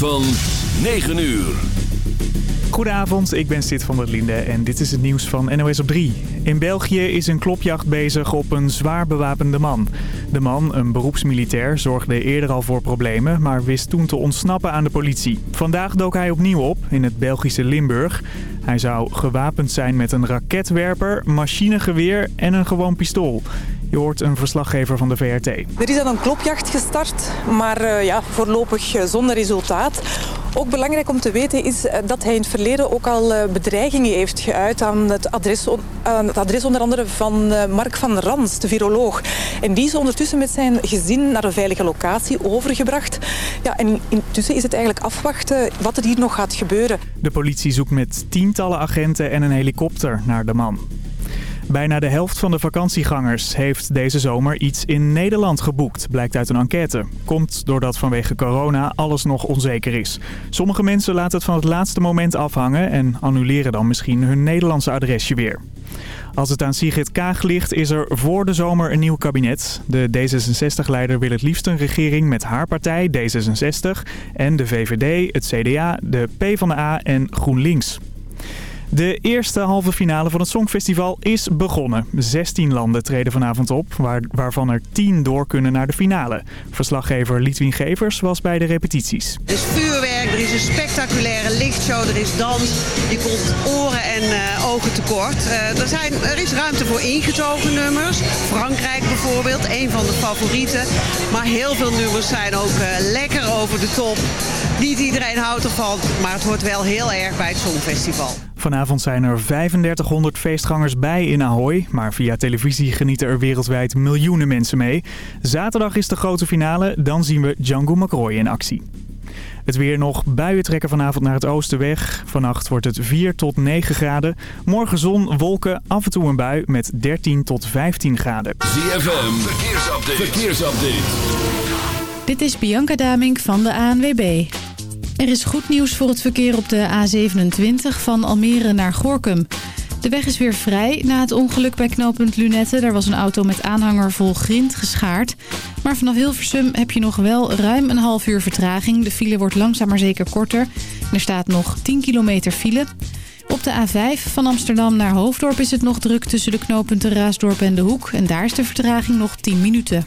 Van 9 uur. Goedenavond, ik ben Sid van der Linde en dit is het nieuws van NOS op 3. In België is een klopjacht bezig op een zwaar bewapende man. De man, een beroepsmilitair, zorgde eerder al voor problemen, maar wist toen te ontsnappen aan de politie. Vandaag dook hij opnieuw op in het Belgische Limburg. Hij zou gewapend zijn met een raketwerper, machinegeweer en een gewoon pistool. Je hoort een verslaggever van de VRT. Er is dan een klopjacht gestart, maar uh, ja, voorlopig zonder resultaat. Ook belangrijk om te weten is eh, dat hij in het verleden ook al eh, bedreigingen heeft geuit aan het adres, aan het adres onder andere van Mark van Rans, de viroloog. En die is ondertussen met zijn gezin naar een veilige locatie overgebracht. Ja, en intussen is het eigenlijk afwachten wat er hier nog gaat gebeuren. De politie zoekt met tientallen agenten en een helikopter naar de man. Bijna de helft van de vakantiegangers heeft deze zomer iets in Nederland geboekt, blijkt uit een enquête. Komt doordat vanwege corona alles nog onzeker is. Sommige mensen laten het van het laatste moment afhangen en annuleren dan misschien hun Nederlandse adresje weer. Als het aan Sigrid Kaag ligt, is er voor de zomer een nieuw kabinet. De D66-leider wil het liefst een regering met haar partij D66 en de VVD, het CDA, de PvdA en GroenLinks. De eerste halve finale van het Songfestival is begonnen. 16 landen treden vanavond op, waar, waarvan er 10 door kunnen naar de finale. Verslaggever Litwin Gevers was bij de repetities. Er is vuurwerk, er is een spectaculaire lichtshow, er is dans. Je komt oren en uh, ogen tekort. Uh, er, zijn, er is ruimte voor ingetogen nummers. Frankrijk bijvoorbeeld, een van de favorieten. Maar heel veel nummers zijn ook uh, lekker over de top. Niet iedereen houdt ervan, maar het hoort wel heel erg bij het Songfestival. Vanavond zijn er 3500 feestgangers bij in Ahoy. Maar via televisie genieten er wereldwijd miljoenen mensen mee. Zaterdag is de grote finale. Dan zien we Django McRoy in actie. Het weer nog. Buien trekken vanavond naar het oosten weg. Vannacht wordt het 4 tot 9 graden. Morgen zon, wolken, af en toe een bui met 13 tot 15 graden. ZFM, verkeersupdate. verkeersupdate. Dit is Bianca Damink van de ANWB. Er is goed nieuws voor het verkeer op de A27 van Almere naar Gorkum. De weg is weer vrij na het ongeluk bij knooppunt Lunette. Daar was een auto met aanhanger vol grind geschaard. Maar vanaf Hilversum heb je nog wel ruim een half uur vertraging. De file wordt langzaam maar zeker korter. Er staat nog 10 kilometer file. Op de A5 van Amsterdam naar Hoofddorp is het nog druk tussen de knooppunten Raasdorp en De Hoek. En daar is de vertraging nog 10 minuten.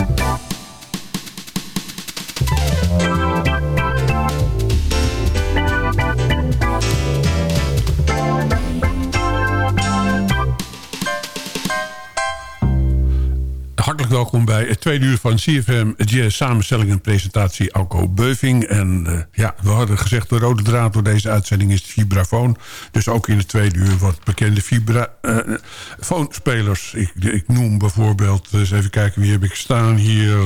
Hartelijk welkom bij het tweede uur van CFM Jazz samenstelling en presentatie Alco Beuving. En uh, ja, we hadden gezegd de rode draad door deze uitzending is het vibrafoon. Dus ook in het tweede uur wat bekende vibrafoonspelers. Uh, ik, ik, noem bijvoorbeeld, eens even kijken wie heb ik staan hier.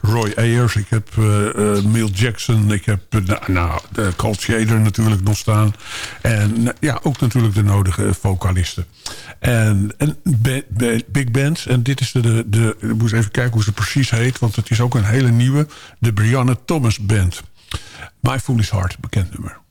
Roy Ayers, ik heb uh, Jackson, ik heb nou, de Colt Shader natuurlijk nog staan. En ja, ook natuurlijk de nodige vocalisten. En, en big bands. En dit is de, de, ik moest even kijken hoe ze precies heet. Want het is ook een hele nieuwe. De Brianna Thomas Band. My Foolish Heart, bekend nummer.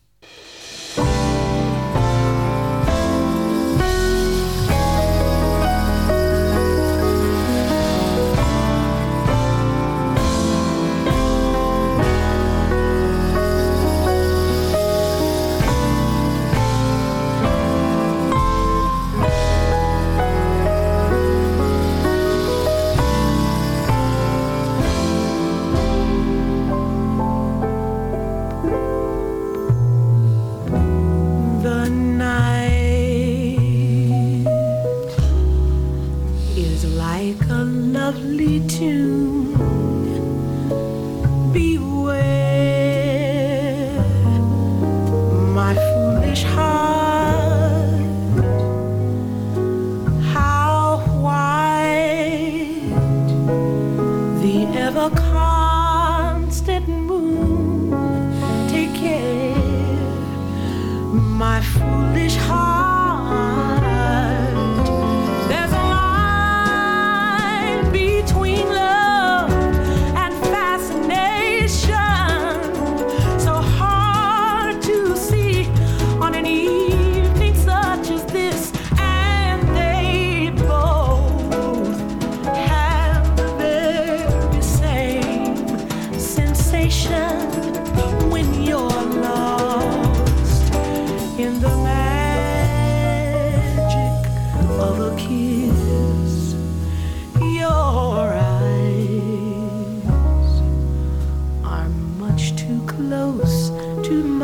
Too much.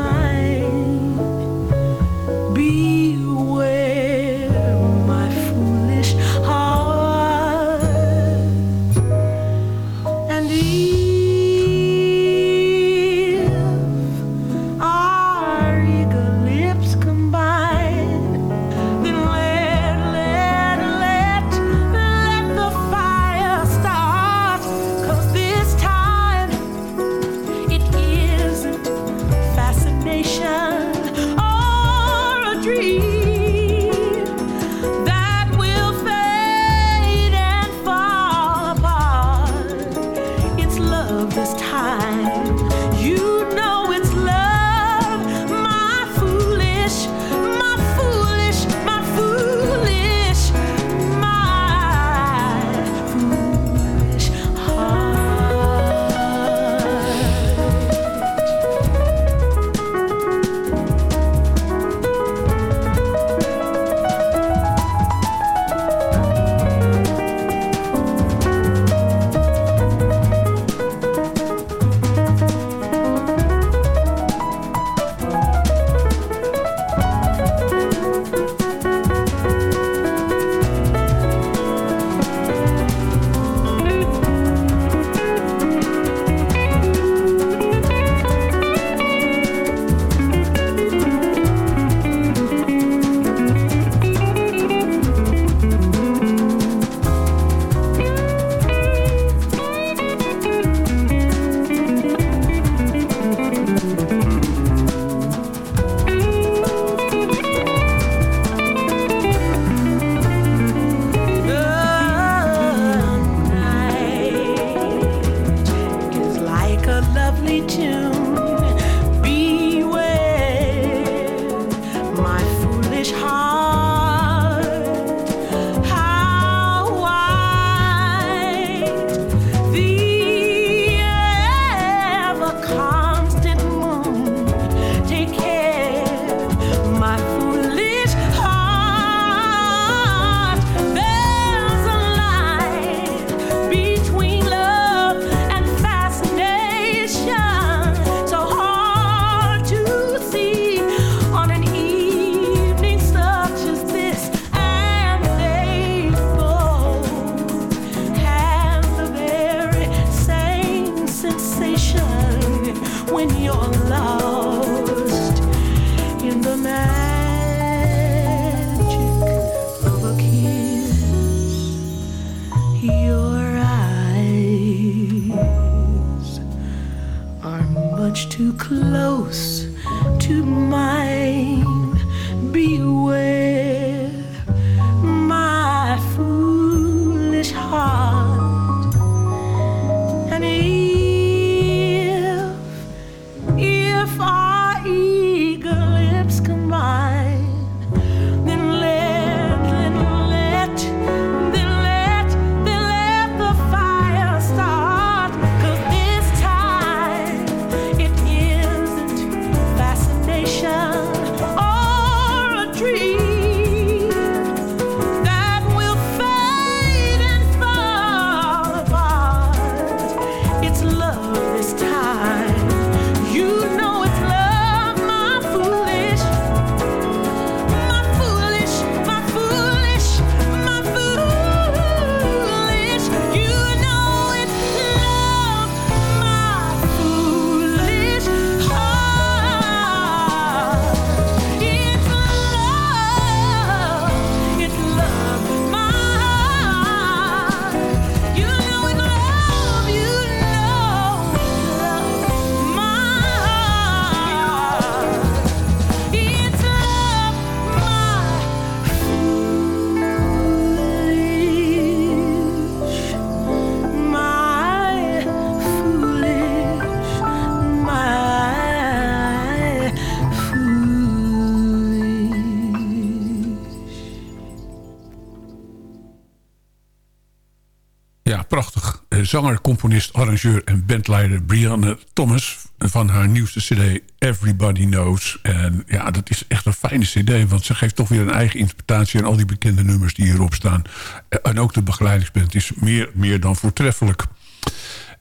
Zanger, componist, arrangeur en bandleider Brianne Thomas... van haar nieuwste cd Everybody Knows. En ja, dat is echt een fijne cd... want ze geeft toch weer een eigen interpretatie... aan al die bekende nummers die hierop staan. Eh, En ook de begeleidingsband is meer, meer dan voortreffelijk.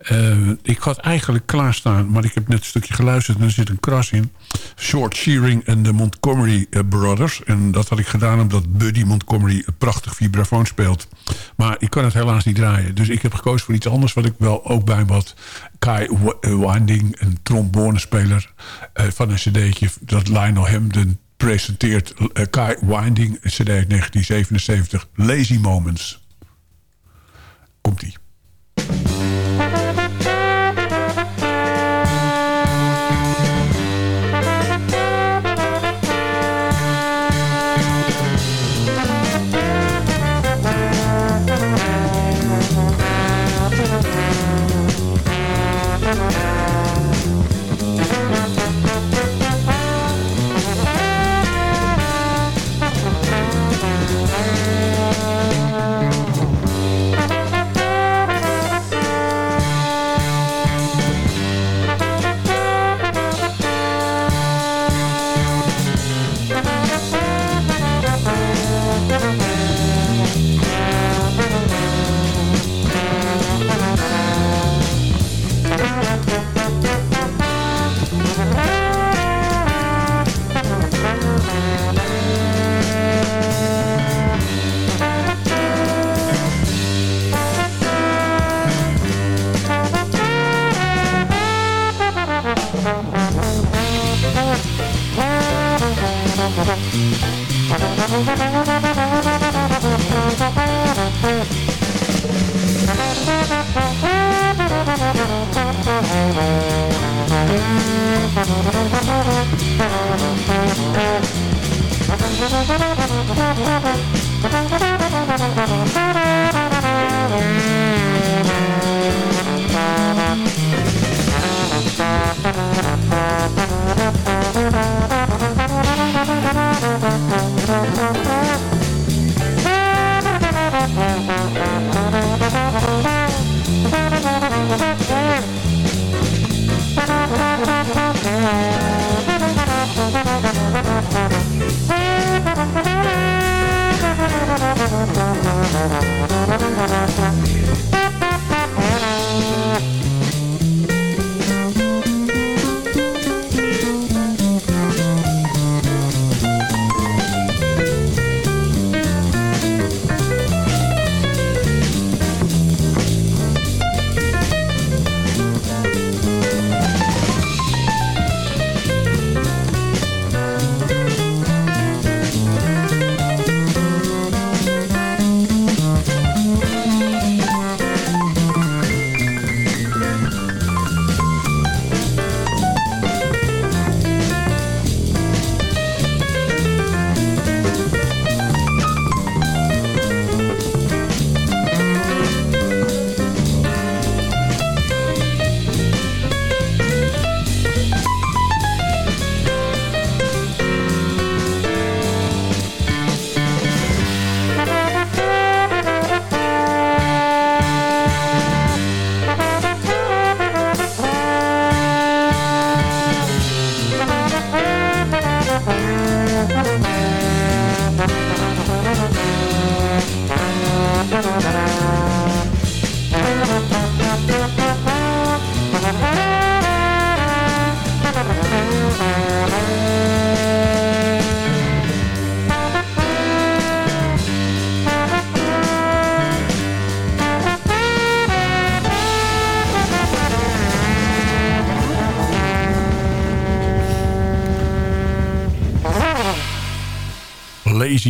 Eh, ik had eigenlijk klaarstaan, maar ik heb net een stukje geluisterd... en er zit een kras in. Short Shearing en de Montgomery eh, Brothers. En dat had ik gedaan omdat Buddy Montgomery een prachtig vibrafoon speelt. Maar ik kan het helaas niet draaien. Dus ik heb gekozen voor iets anders wat ik wel ook bij had. Kai eh, Winding, een trombonespeler eh, van een cd'tje... dat Lionel Hamden presenteert. Kai Winding, een cd uit 1977. Lazy Moments. Komt-ie.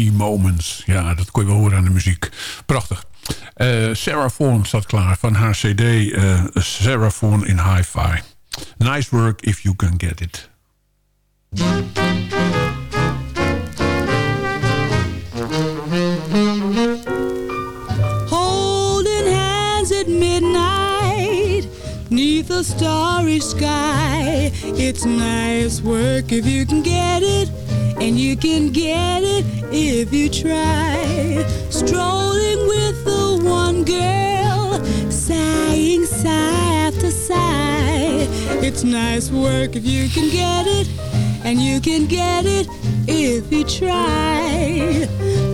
Moments. Ja, dat kon je wel horen aan de muziek. Prachtig. Eh, Sarah staat klaar van haar cd eh, Sarah Vaughan in Hi-Fi. Nice work if you can get it. holding hands at midnight neath a starry sky. It's nice work if you can get it, and you can get it if you try. Strolling with the one girl, sighing sigh after sigh. It's nice work if you can get it, and you can get it if you try.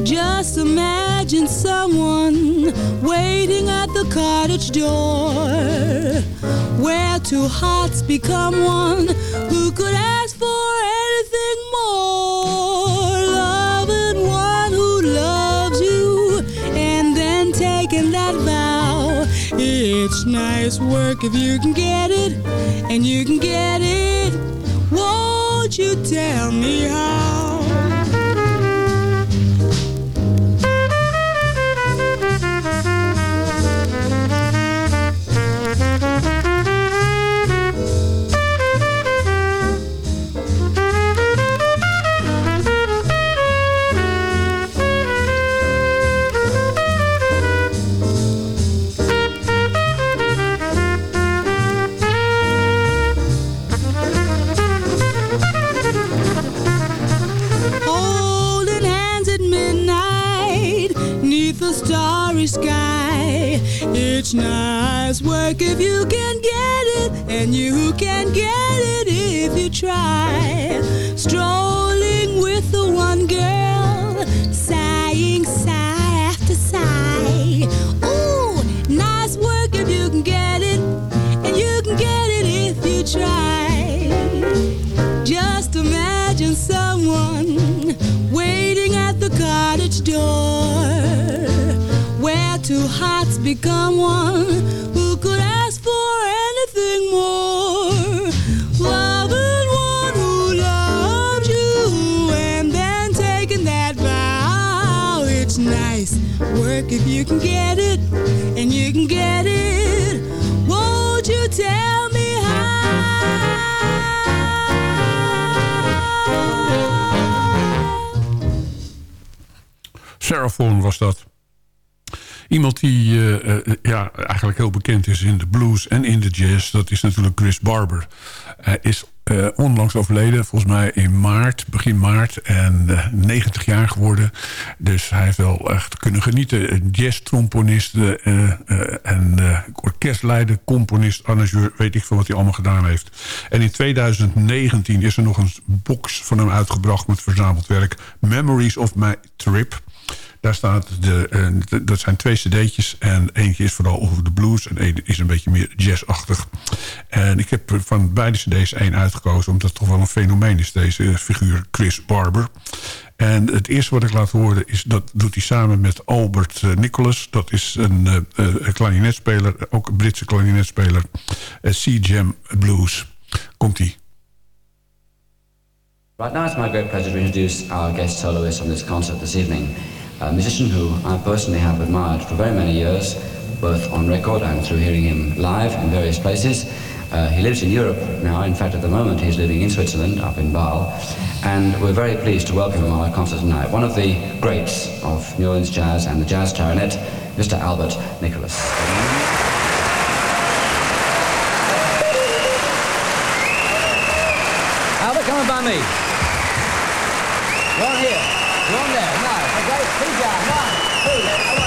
Just imagine someone waiting at the cottage door where two hearts become one. Who could ask Nice work if you can get it, and you can get it. Won't you tell me how? Work if you can get it, and you can get it if you try. Strolling with the one girl, sighing sigh after sigh. Ooh, nice work if you can get it, and you can get it if you try. Just imagine someone waiting at the cottage door where two hearts become one. You get it, and you can get it. Won't you tell me Sarah Vaughan was dat. Iemand die eh, eh, ja, eigenlijk heel bekend is in de blues en in de jazz... dat is natuurlijk Chris Barber. Hij is eh, onlangs overleden, volgens mij in maart, begin maart... en 90 jaar geworden. Dus hij heeft wel echt kunnen genieten. Jazz-tromponist en orkestleider, componist, arrangeur... weet ik veel wat hij allemaal gedaan heeft. En in 2019 is er nog een box van hem uitgebracht... met verzameld werk Memories of My Trip... Daar staat de, eh, de- dat zijn twee cd'tjes. En eentje is vooral over de blues. En één is een beetje meer jazzachtig. En ik heb van beide cd's één uitgekozen. Omdat het toch wel een fenomeen is, deze figuur Chris Barber. En het eerste wat ik laat horen, is, dat doet hij samen met Albert eh, Nicholas. Dat is een eh, eh, een klarinetspeler, ook een Britse klarinetspeler. Uh, C-Jam Blues. Komt-ie. Right now it's my great pleasure to introduce our guest soloist on this concert this evening, a musician who I personally have admired for very many years, both on record and through hearing him live in various places. Uh, he lives in Europe now. In fact, at the moment, he's living in Switzerland, up in Basel. And we're very pleased to welcome him on our concert tonight. One of the greats of New Orleans jazz and the jazz clarinet, Mr. Albert Nicholas. Albert, come on by me. Right here, one there. Nice. Okay, keep down. One,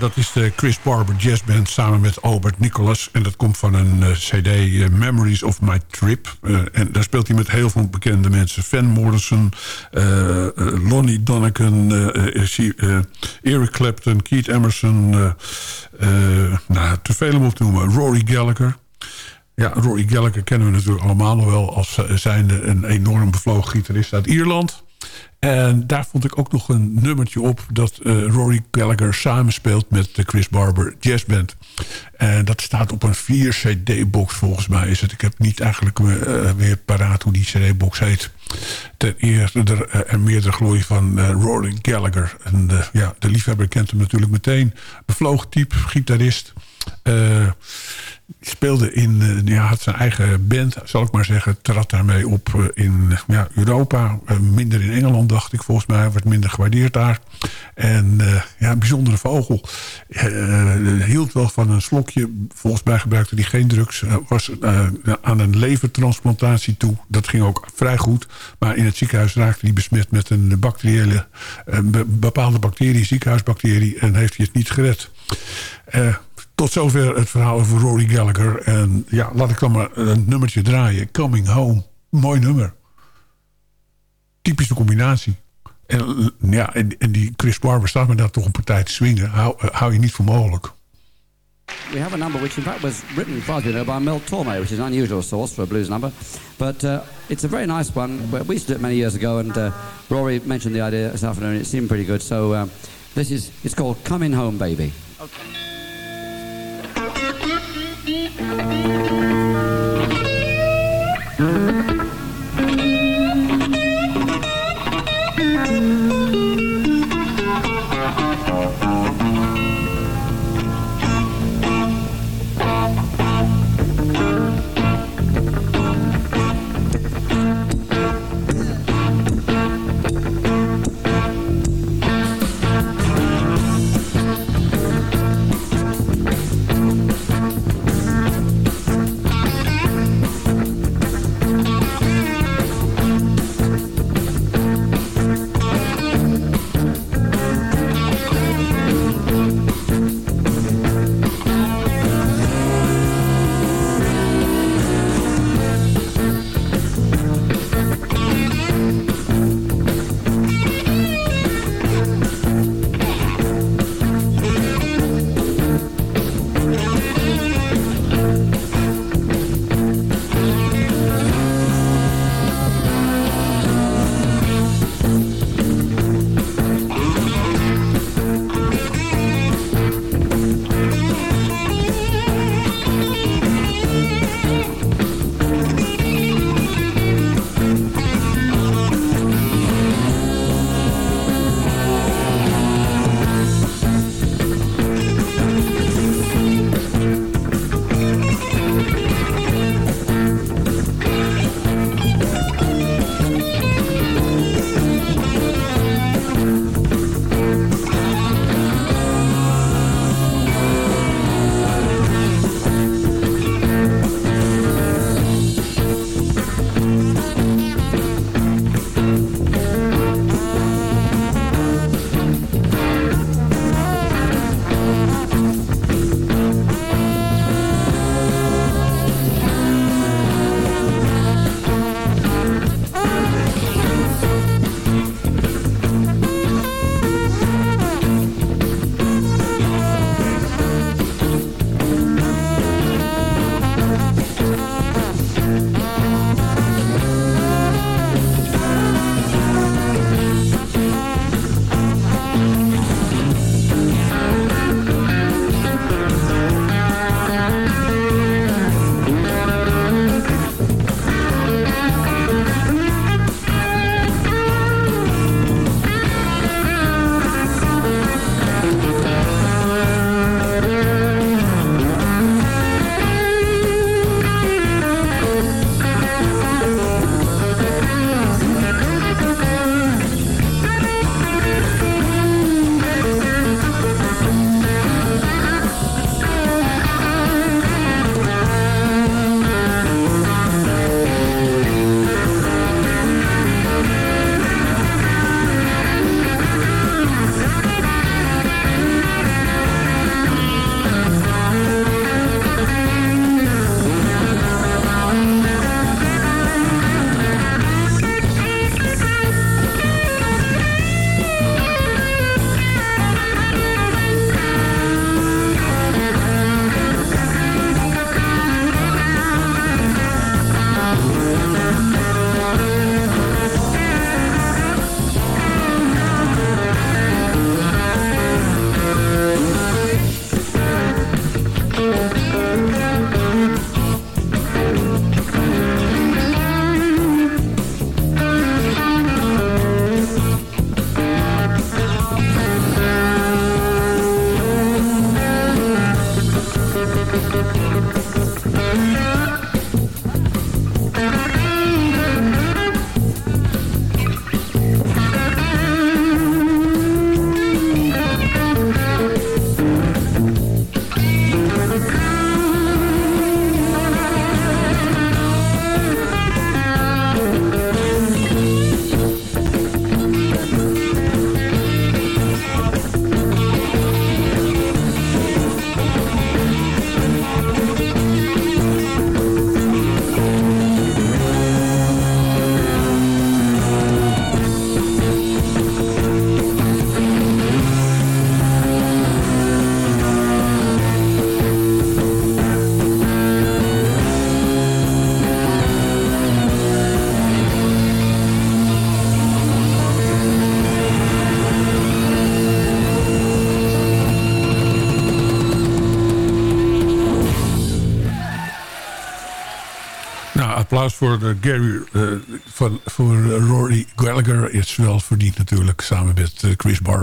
dat is de Chris Barber Jazz Band samen met Albert Nicholas. En dat komt van een eh, cd, eh, Memories of My Trip. Eh, en daar speelt hij met heel veel bekende mensen. Van Morrison, Lonnie Donegan, Eric Clapton, Keith Emerson. nou, te veel om te noemen. Rory Gallagher. Ja, Rory Gallagher kennen we natuurlijk allemaal nog wel... als zijnde een enorm bevlogen gitarist uit Ierland. En daar vond ik ook nog een nummertje op... dat eh, Rory Gallagher samenspeelt met de Chris Barber Jazz Band. En dat staat op een 4-cd-box volgens mij is het. Ik heb niet eigenlijk eh, meer paraat hoe die cd-box heet. Ten eerste er, eh, en meerdere glorie van Rory Gallagher. En eh, ja, de liefhebber kent hem natuurlijk meteen. Bevlogen type, gitarist. Speelde in, eh, ja, had zijn eigen band, zal ik maar zeggen. Trad daarmee op eh, in ja, Europa. Eh, minder in Engeland, dacht ik volgens mij. Werd minder gewaardeerd daar. En ja, een bijzondere vogel. Hield wel van een slokje. Volgens mij gebruikte hij geen drugs. Eh, was aan een levertransplantatie toe. Dat ging ook vrij goed. Maar in het ziekenhuis raakte hij besmet met een bacteriële... bepaalde bacterie, ziekenhuisbacterie. En heeft hij het niet gered. Tot zover het verhaal over Rory Gallagher. En ja, laat ik dan maar een nummertje draaien. Coming Home. Mooi nummer. Typische combinatie. En, ja, en, en die Chris Barber staat me daar toch een partij te swingen. Hou, eh, hou je niet voor mogelijk. We have a number which, in fact, was written, know, by Mel Torme, which is an unusual source for a blues number. But uh, it's a very nice one. We used to do it many years ago, and uh, Rory mentioned the idea this afternoon. It seemed pretty good. So uh, this is it's called "Coming Home, Baby." Mm-hmm.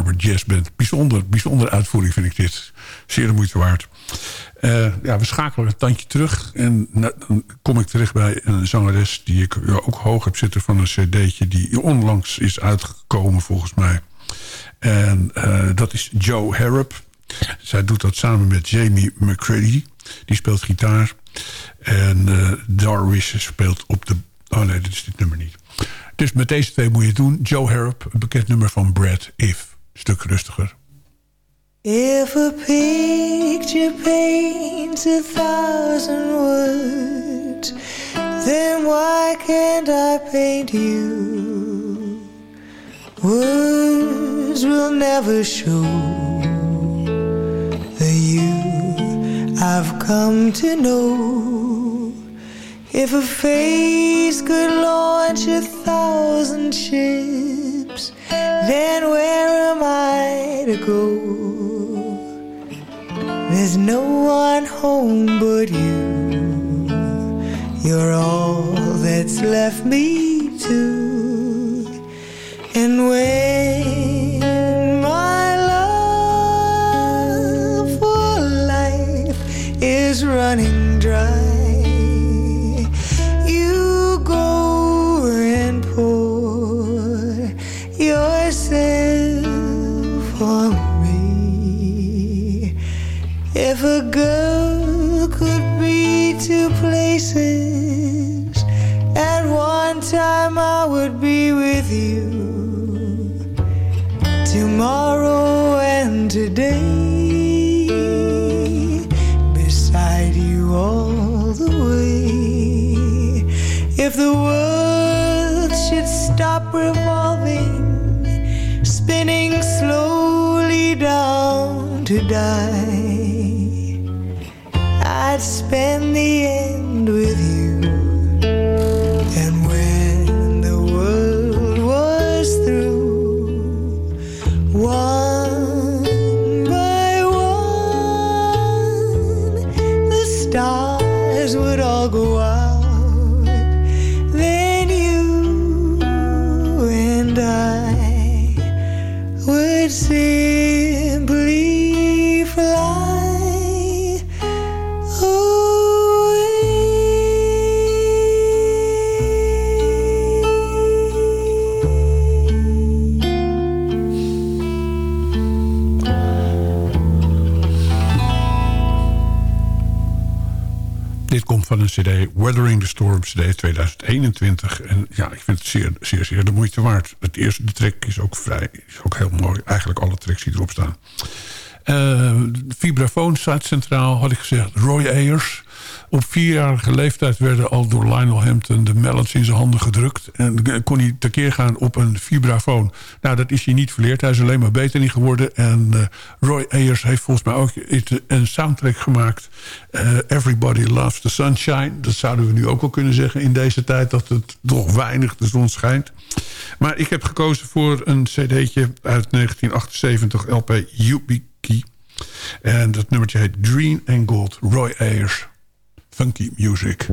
Barber Jazz Band. Bijzonder, bijzondere uitvoering vind ik dit. Zeer de moeite waard. Eh, ja, we schakelen een tandje terug. En dan kom ik terecht bij een zangeres die ik ook hoog heb zitten van een cd'tje... die onlangs is uitgekomen volgens mij. En eh, dat is Joe Harrop. Zij doet dat samen met Jamie McCready. Die speelt gitaar. En eh Darwish speelt op de... Oh nee, dit is dit nummer niet. Dus met deze twee moet je het doen. Joe Harrop, een bekend nummer van Brad If. Stuk rustiger. If a picture paints a thousand words, then why can't I paint you? Words will never show the you I've come to know. If a face could launch a thousand ships, then where am I to go? There's no one home but you. You're all that's left me to. And when see Weathering the Storm, cd 2021. En ja, ik vind het zeer, zeer, zeer de moeite waard. Het eerste de track is ook vrij, is ook heel mooi. Eigenlijk alle tracks die erop staan. Eh vibrafoon staat centraal, had ik gezegd. Roy Ayers. Op vierjarige leeftijd werden al door Lionel Hampton de melons in zijn handen gedrukt. En kon hij tekeer gaan op een vibrafoon. Nou, dat is hij niet verleerd. Hij is alleen maar beter in geworden. En eh, Roy Ayers heeft volgens mij ook een soundtrack gemaakt. eh, Everybody Loves the Sunshine. Dat zouden we nu ook wel kunnen zeggen in deze tijd... dat het toch weinig de zon schijnt. Maar ik heb gekozen voor een cd'tje uit 1978, LP En dat nummertje heet Green and Gold, Roy Ayers. Funky music.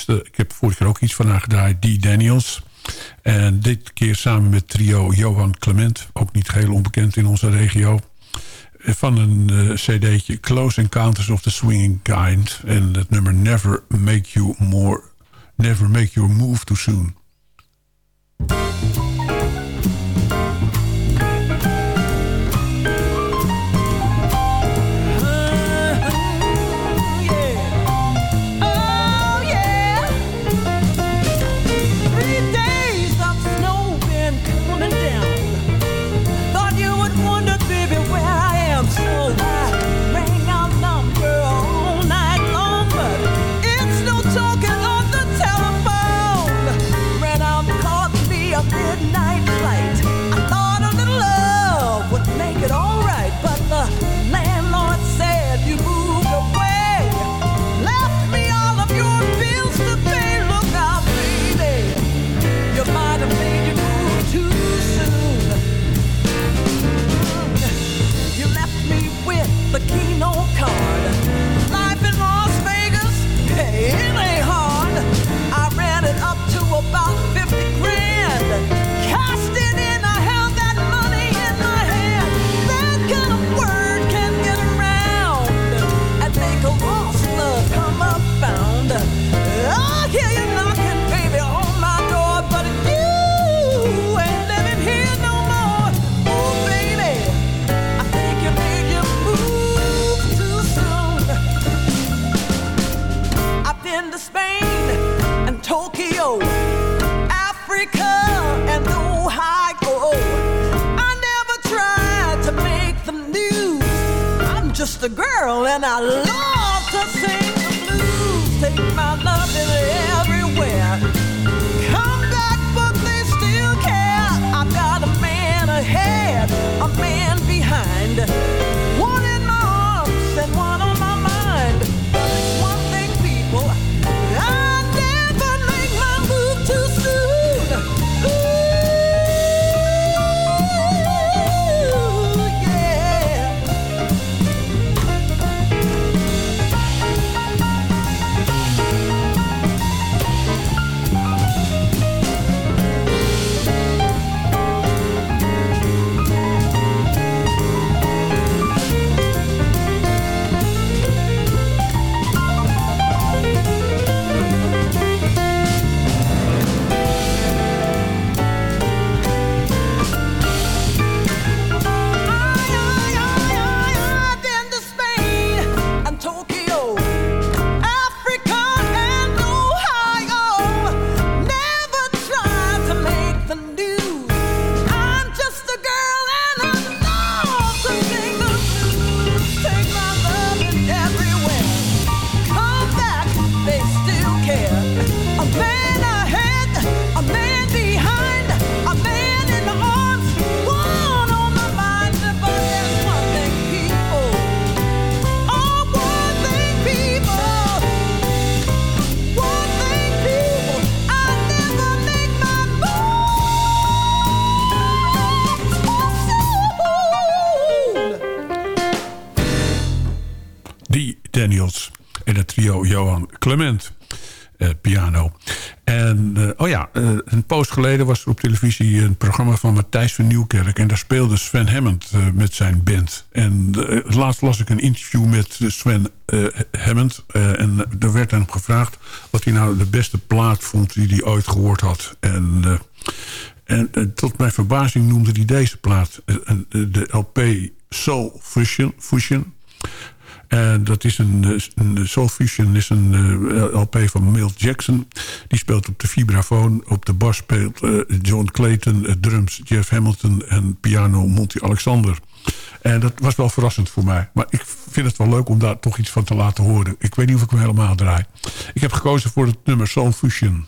Ik heb vorige keer ook iets van haar gedraaid, Dee Daniels. En dit keer samen met trio Johan Clement. Ook niet geheel onbekend in onze regio. Van een eh, cd'tje Close Encounters of the Swinging Kind. En het nummer Never Make You More... Never Make Your Move Too Soon. Girl and Daniels en het trio Johan Clement. eh, piano. En eh, oh ja, eh, een poos geleden was er op televisie een programma van Matthijs van Nieuwkerk. En daar speelde Sven Hammond met zijn band. En laatst las ik een interview met Sven Hammond. en er werd hem gevraagd wat hij nou de beste plaat vond die hij ooit gehoord had. En... en tot mijn verbazing noemde hij deze plaat. de LP Soul Fusion. Fusion. En dat is een, eh, een Soul Fusion is een eh, LP van Milt Jackson. Die speelt op de vibrafoon. Op de bas speelt eh, John Clayton. eh, drums Jeff Hamilton. En piano Monty Alexander. En dat was wel verrassend voor mij. Maar ik vind het wel leuk om daar toch iets van te laten horen. Ik weet niet of ik hem helemaal draai. Ik heb gekozen voor het nummer Soul Fusion.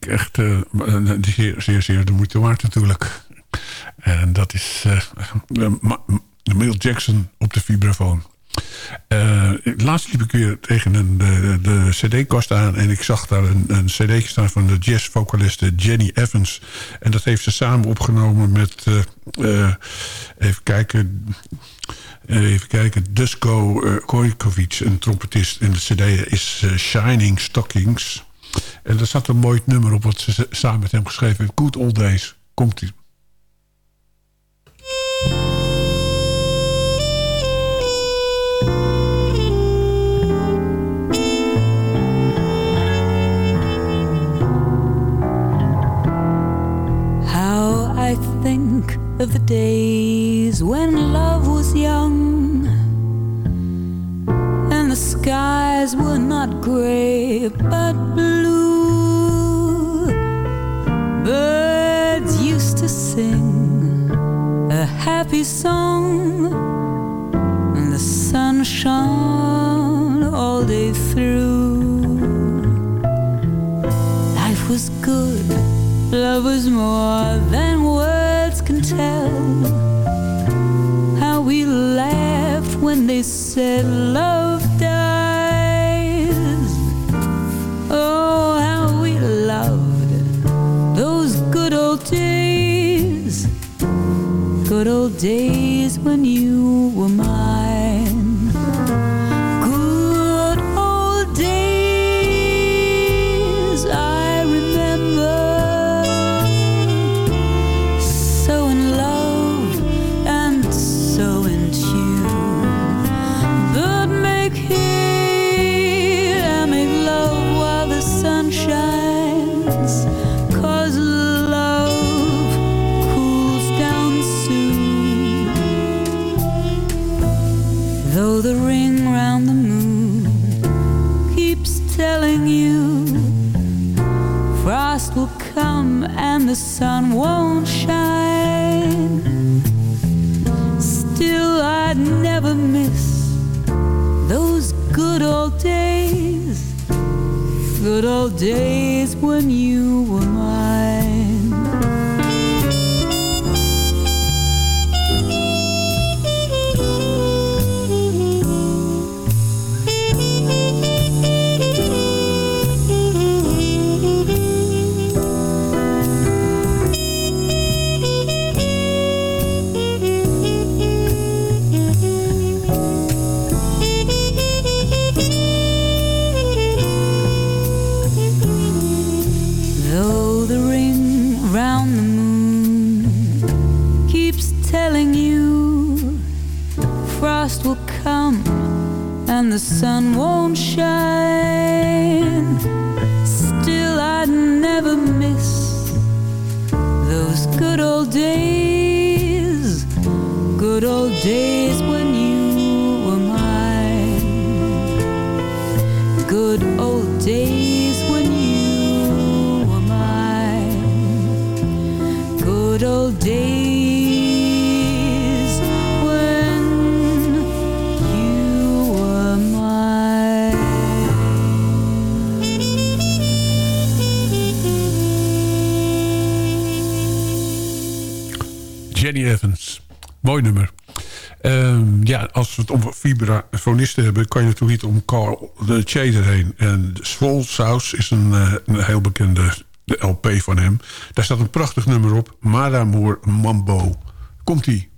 Muziek. Echt eh, eh, zeer, zeer, zeer de moeite waard natuurlijk. En dat is uh, Mill Jackson op de vibrafoon. Laatst liep ik weer tegen een, de, de cd-kast aan... en ik zag daar een, een cd staan van de jazz-vocaliste Jenny Evans. En dat heeft ze samen opgenomen met... Uh, even kijken... Even kijken, Dusko Kojkovic, een trompetist. En de cd is Shining Stockings. En daar zat een mooi nummer op wat ze samen met hem geschreven heeft. Good Old Days. Komt-ie. of the days when love was young the skies were not gray but blue. Birds used to sing a happy song and the sun shone all day through. Life was good, love was more than words can tell. How we laughed when they said love Good old days when you were mine. Good sun won't shine, still I'd never miss those good old days, good old days Mooi nummer. Ehm, ja, als we het om vibrafonisten hebben... kan je natuurlijk niet om Carl de heen. En Swole South is een, eh, een heel bekende de LP van hem. Daar staat een prachtig nummer op. Madamour Mambo. Komt-ie.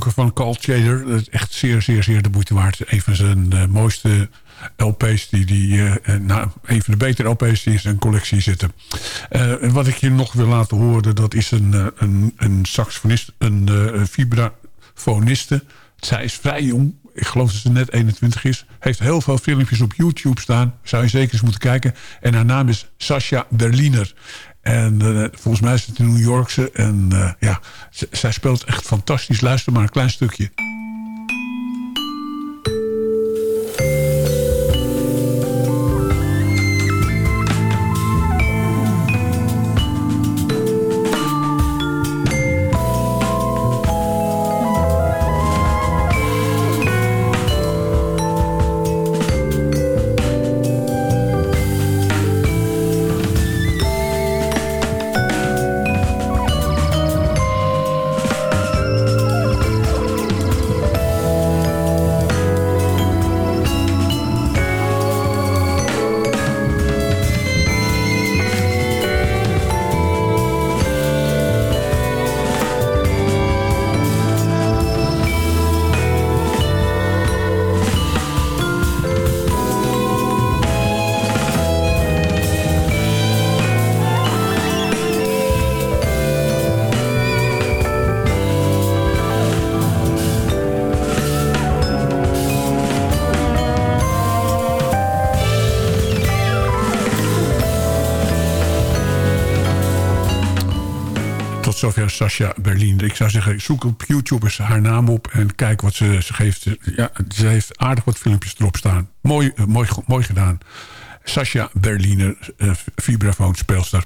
Van Carl Chader. Dat is echt zeer, zeer, zeer de moeite waard. Een van zijn eh, mooiste LP's, die, die, eh, nou, een van de betere LP's die in zijn collectie zitten. En wat ik je nog wil laten horen, dat is een, een, een saxofonist, een vibrafoniste. Zij is vrij jong. Ik geloof dat ze net 21 is. Heeft heel veel filmpjes op YouTube staan. Zou je zeker eens moeten kijken. En haar naam is Sascha Berliner. En eh, volgens mij is het een New Yorkse. En eh, ja, zij speelt echt fantastisch. Luister maar een klein stukje. Zover Sascha Berlin. Ik zou zeggen, zoek op YouTube haar naam op... en kijk wat ze, ze geeft. Ja, ze heeft aardig wat filmpjes erop staan. Mooi, eh, mooi, mooi gedaan. Sascha Berliner, uh, vibrafoonspeelster.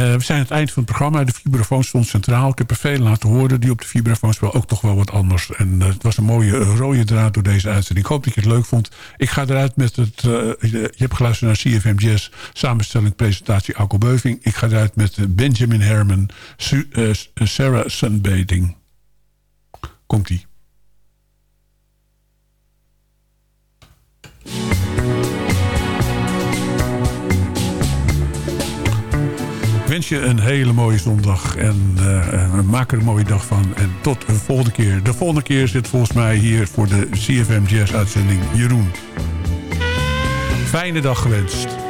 Uh, we zijn aan het eind van het programma. De vibrafoon stond centraal. Ik heb er veel laten horen die op de vibrafoon spelen. Ook toch wel wat anders. En uh, het was een mooie rode draad door deze uitzending. Ik hoop dat je het leuk vond. Ik ga eruit met het... Je hebt geluisterd naar CFM Jazz. Samenstelling, presentatie, Alko Beuving. Ik ga eruit met Benjamin Herman. Sarah Sunbathing. Komt-ie. Wens je een hele mooie zondag. En uh, maak er een mooie dag van. En tot de volgende keer. De volgende keer zit volgens mij hier voor de CFM Jazz uitzending Jeroen. Fijne dag gewenst.